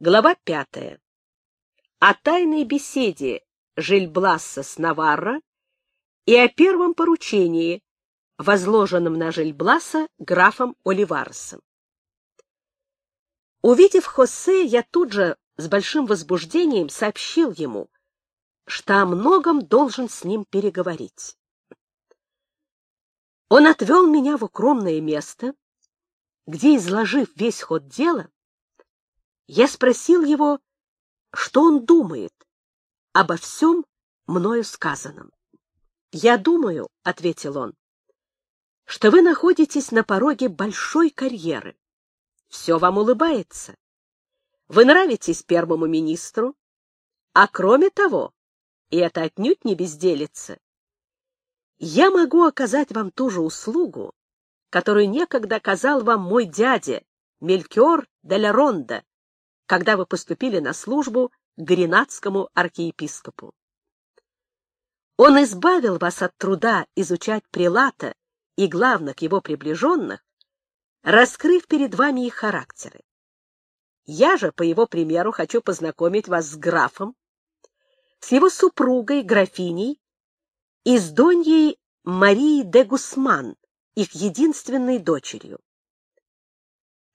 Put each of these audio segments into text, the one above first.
Глава пятая. О тайной беседе Жильбласса с Наварро и о первом поручении, возложенном на Жильбласа графом Оливарсом. Увидев Хосе, я тут же с большим возбуждением сообщил ему, что о многом должен с ним переговорить. Он отвел меня в укромное место, где, изложив весь ход дела, я спросил его, что он думает обо всем мною сказанном. «Я думаю», — ответил он, — «что вы находитесь на пороге большой карьеры. Все вам улыбается. Вы нравитесь первому министру, а кроме того, и это отнюдь не безделица, я могу оказать вам ту же услугу, которую некогда оказал вам мой дядя, Мелькер де ла Ронда, когда вы поступили на службу к гренадскому архиепископу. Он избавил вас от труда изучать прилата и главных его приближенных, раскрыв перед вами их характеры. Я же, по его примеру, хочу познакомить вас с графом, с его супругой, графиней, и с Доньей Марией де Гусман, их единственной дочерью.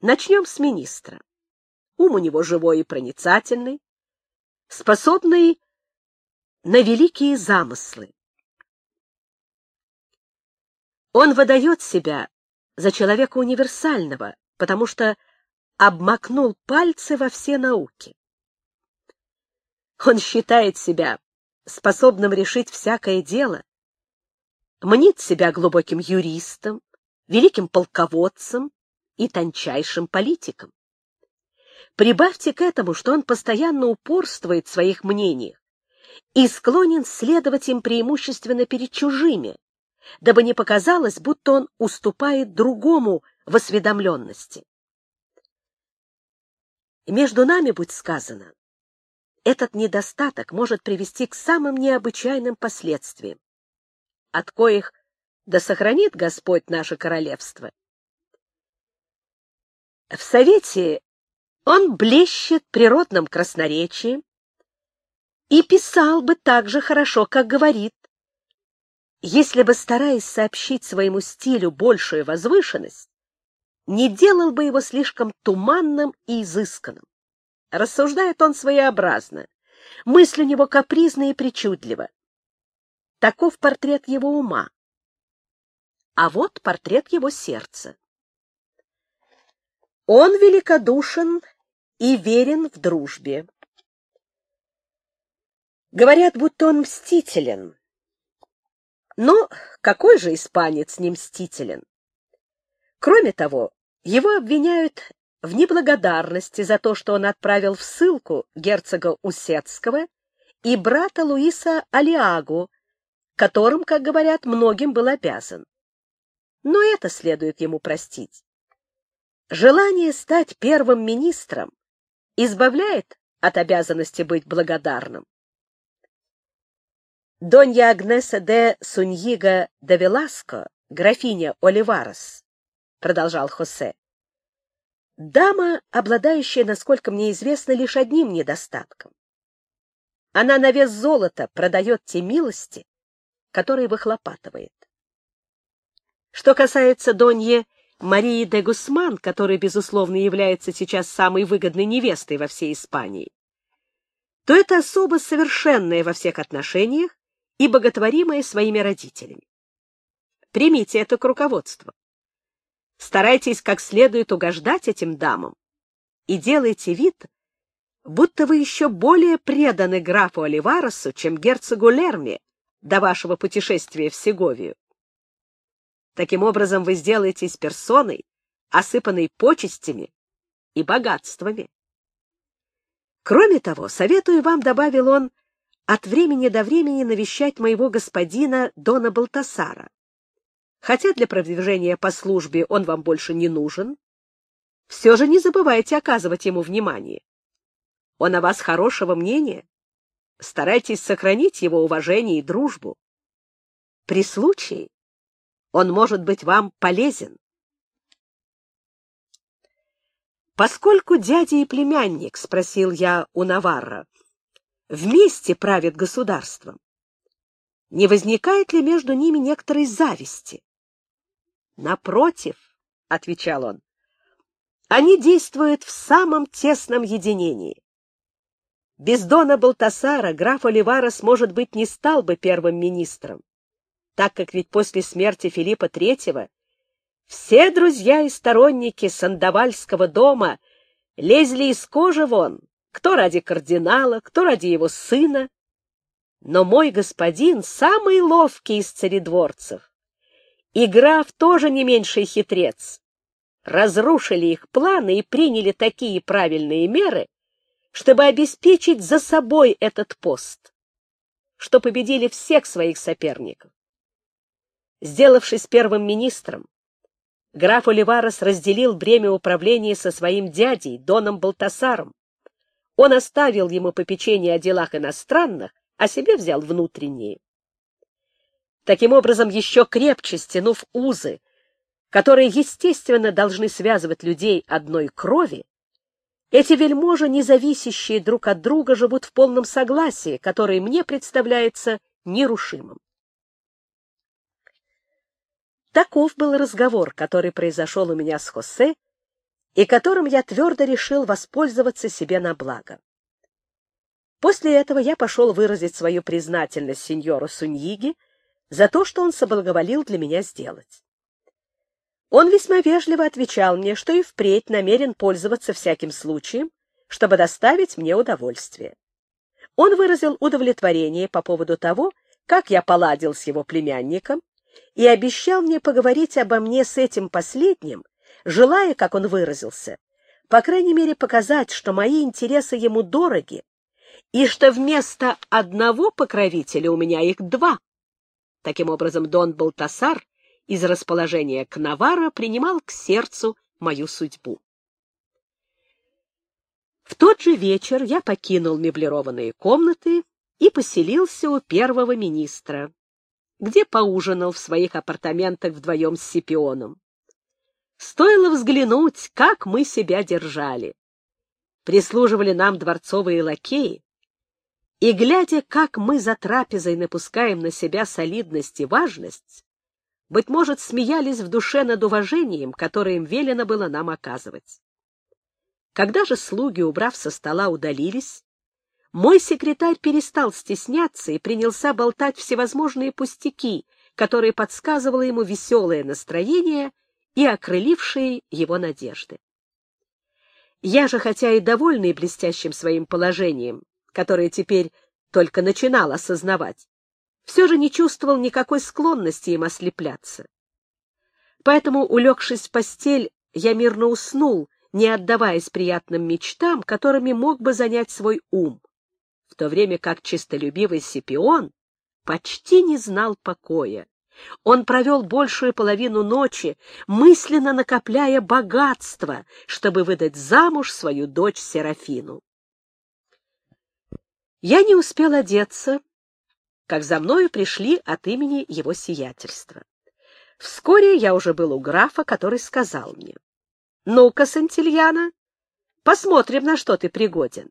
Начнем с министра. Ум у него живой и проницательный, способный на великие замыслы. Он выдает себя за человека универсального, потому что обмакнул пальцы во все науки. Он считает себя способным решить всякое дело, мнит себя глубоким юристом, великим полководцем и тончайшим политиком. Прибавьте к этому, что он постоянно упорствует в своих мнениях и склонен следовать им преимущественно перед чужими, дабы не показалось, будто он уступает другому в осведомленности. Между нами, будь сказано, этот недостаток может привести к самым необычайным последствиям, от коих да сохранит Господь наше королевство. В Совете он блещет природным красноречием и писал бы так же хорошо, как говорит, если бы, стараясь сообщить своему стилю большую возвышенность, не делал бы его слишком туманным и изысканным. Рассуждает он своеобразно, мысль у него капризна и причудлива. Таков портрет его ума. А вот портрет его сердца. Он великодушен и верен в дружбе. Говорят, будто он мстителен. Но какой же испанец не мстителен? Кроме того, его обвиняют в неблагодарности за то, что он отправил в ссылку герцога Усецкого и брата Луиса Алиагу, которым, как говорят, многим был обязан. Но это следует ему простить. Желание стать первым министром избавляет от обязанности быть благодарным. Донья Агнеса де Суньига де Веласко, графиня Оливарес, продолжал Хосе, дама, обладающая, насколько мне известно, лишь одним недостатком. Она на вес золота продает те милости, которые выхлопатывает. Что касается Донье Марии де Гусман, которая, безусловно, является сейчас самой выгодной невестой во всей Испании, то это особо совершенная во всех отношениях и боготворимая своими родителями. Примите это к руководству. Старайтесь как следует угождать этим дамам и делайте вид, будто вы еще более преданы графу Оливаресу, чем герцогу Лерме до вашего путешествия в Сеговию. Таким образом вы сделаетесь персоной, осыпанной почестями и богатствами. Кроме того, советую вам, — добавил он, от времени до времени навещать моего господина Дона Балтасара. Хотя для продвижения по службе он вам больше не нужен, все же не забывайте оказывать ему внимание. Он о вас хорошего мнения. Старайтесь сохранить его уважение и дружбу. При случае он может быть вам полезен. Поскольку дядя и племянник, — спросил я у Наварра, — вместе правят государством, не возникает ли между ними некоторой зависти? — Напротив, — отвечал он, — они действуют в самом тесном единении. Без Дона Балтасара граф Оливарес, может быть, не стал бы первым министром, так как ведь после смерти Филиппа III все друзья и сторонники Сандавальского дома лезли из кожи вон, кто ради кардинала, кто ради его сына, но мой господин самый ловкий из царедворцев. И граф тоже не меньший хитрец. Разрушили их планы и приняли такие правильные меры, чтобы обеспечить за собой этот пост, что победили всех своих соперников. Сделавшись первым министром, граф Оливарес разделил бремя управления со своим дядей, Доном Балтасаром. Он оставил ему попечение о делах иностранных, а себе взял внутренние. Таким образом, еще крепче стянув узы, которые, естественно, должны связывать людей одной крови, эти вельможи, независящие друг от друга, живут в полном согласии, которое мне представляется нерушимым. Таков был разговор, который произошел у меня с Хосе, и которым я твердо решил воспользоваться себе на благо. После этого я пошел выразить свою признательность сеньору Суньиги за то, что он соблаговолил для меня сделать. Он весьма вежливо отвечал мне, что и впредь намерен пользоваться всяким случаем, чтобы доставить мне удовольствие. Он выразил удовлетворение по поводу того, как я поладил с его племянником, и обещал мне поговорить обо мне с этим последним, желая, как он выразился, по крайней мере показать, что мои интересы ему дороги, и что вместо одного покровителя у меня их два. Таким образом, Дон Балтасар из расположения к Навара принимал к сердцу мою судьбу. В тот же вечер я покинул меблированные комнаты и поселился у первого министра, где поужинал в своих апартаментах вдвоем с Сипионом. Стоило взглянуть, как мы себя держали. Прислуживали нам дворцовые лакеи, и, глядя, как мы за трапезой напускаем на себя солидность и важность, быть может, смеялись в душе над уважением, которое им велено было нам оказывать. Когда же слуги, убрав со стола, удалились, мой секретарь перестал стесняться и принялся болтать всевозможные пустяки, которые подсказывало ему веселое настроение и окрылившие его надежды. Я же, хотя и довольный блестящим своим положением, которое теперь только начинал осознавать, все же не чувствовал никакой склонности им ослепляться. Поэтому, улегшись в постель, я мирно уснул, не отдаваясь приятным мечтам, которыми мог бы занять свой ум, в то время как чистолюбивый Сипион почти не знал покоя. Он провел большую половину ночи, мысленно накопляя богатство, чтобы выдать замуж свою дочь Серафину. Я не успел одеться, как за мною пришли от имени его сиятельства. Вскоре я уже был у графа, который сказал мне, «Ну-ка, Сантильяна, посмотрим, на что ты пригоден.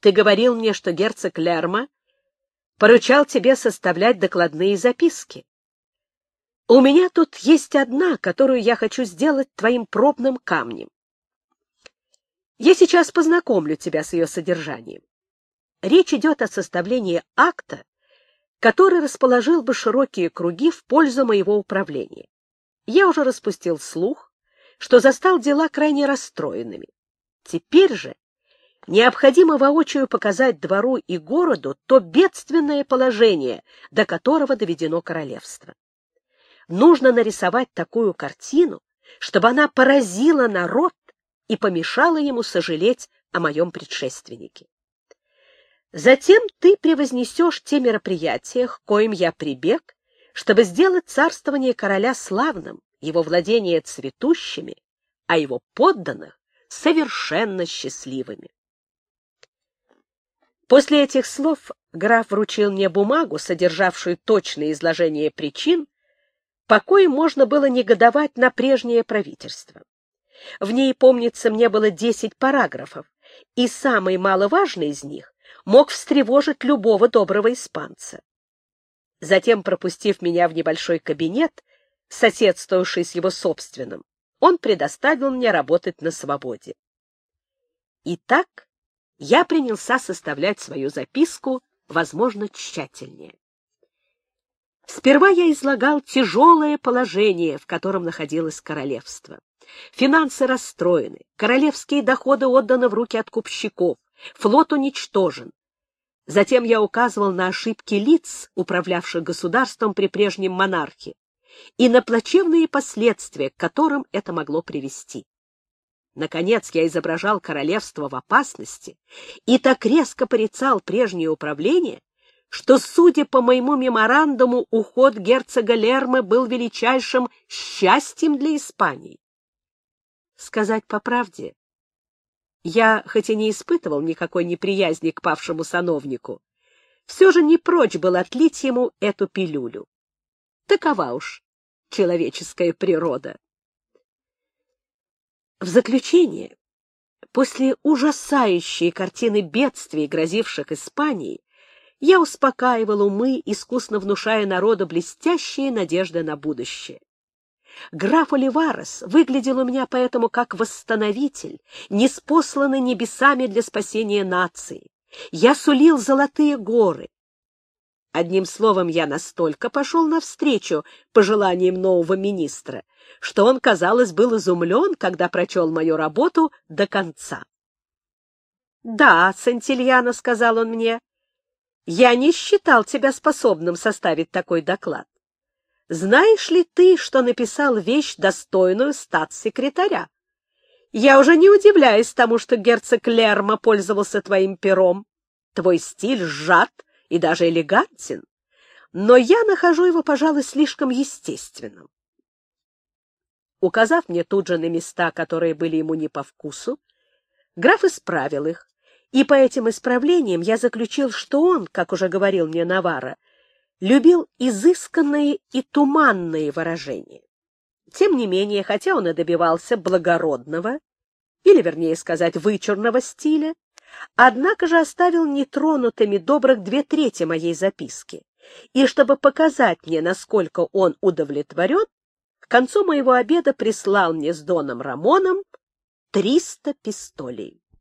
Ты говорил мне, что герцог Лерма поручал тебе составлять докладные записки. У меня тут есть одна, которую я хочу сделать твоим пробным камнем. Я сейчас познакомлю тебя с ее содержанием. Речь идет о составлении акта, который расположил бы широкие круги в пользу моего управления. Я уже распустил слух, что застал дела крайне расстроенными. Теперь же необходимо воочию показать двору и городу то бедственное положение, до которого доведено королевство. Нужно нарисовать такую картину, чтобы она поразила народ и помешала ему сожалеть о моем предшественнике. Затем ты превознесешь те мероприятия, к коим я прибег, чтобы сделать царствование короля славным, его владения цветущими, а его подданных совершенно счастливыми. После этих слов граф вручил мне бумагу, содержавшую точное изложение причин, по коим можно было негодовать на прежнее правительство. В ней, помнится, мне было десять параграфов, и самый маловажный из них мог встревожить любого доброго испанца. Затем, пропустив меня в небольшой кабинет, соседствовавший с его собственным, он предоставил мне работать на свободе. Итак, я принялся составлять свою записку, возможно, тщательнее. Сперва я излагал тяжелое положение, в котором находилось королевство. Финансы расстроены, королевские доходы отданы в руки откупщиков, флот уничтожен. Затем я указывал на ошибки лиц, управлявших государством при прежнем монархе, и на плачевные последствия, к которым это могло привести. Наконец я изображал королевство в опасности и так резко порицал прежнее управление, что, судя по моему меморандуму, уход герцога Лермы был величайшим счастьем для Испании. Сказать по правде, я, хоть и не испытывал никакой неприязни к павшему сановнику, все же не прочь был отлить ему эту пилюлю. Такова уж человеческая природа. В заключение, после ужасающей картины бедствий, грозивших Испании, я успокаивал умы, искусно внушая народу блестящие надежды на будущее. Граф Оливарес выглядел у меня поэтому как восстановитель, неспосланный небесами для спасения нации. Я сулил золотые горы. Одним словом, я настолько пошел навстречу пожеланиям нового министра, что он, казалось, был изумлен, когда прочел мою работу до конца. — Да, Сантильяно, — сказал он мне, — я не считал тебя способным составить такой доклад. Знаешь ли ты, что написал вещь, достойную статс-секретаря? Я уже не удивляюсь тому, что герцог Лерма пользовался твоим пером. Твой стиль сжат и даже элегантен, но я нахожу его, пожалуй, слишком естественным. Указав мне тут же на места, которые были ему не по вкусу, граф исправил их, и по этим исправлениям я заключил, что он, как уже говорил мне Навара, любил изысканные и туманные выражения. Тем не менее, хотя он и добивался благородного, или, вернее сказать, вычурного стиля, однако же оставил нетронутыми добрых две трети моей записки, и чтобы показать мне, насколько он удовлетворен, концу моего обеда прислал мне с Доном Рамоном триста пистолей.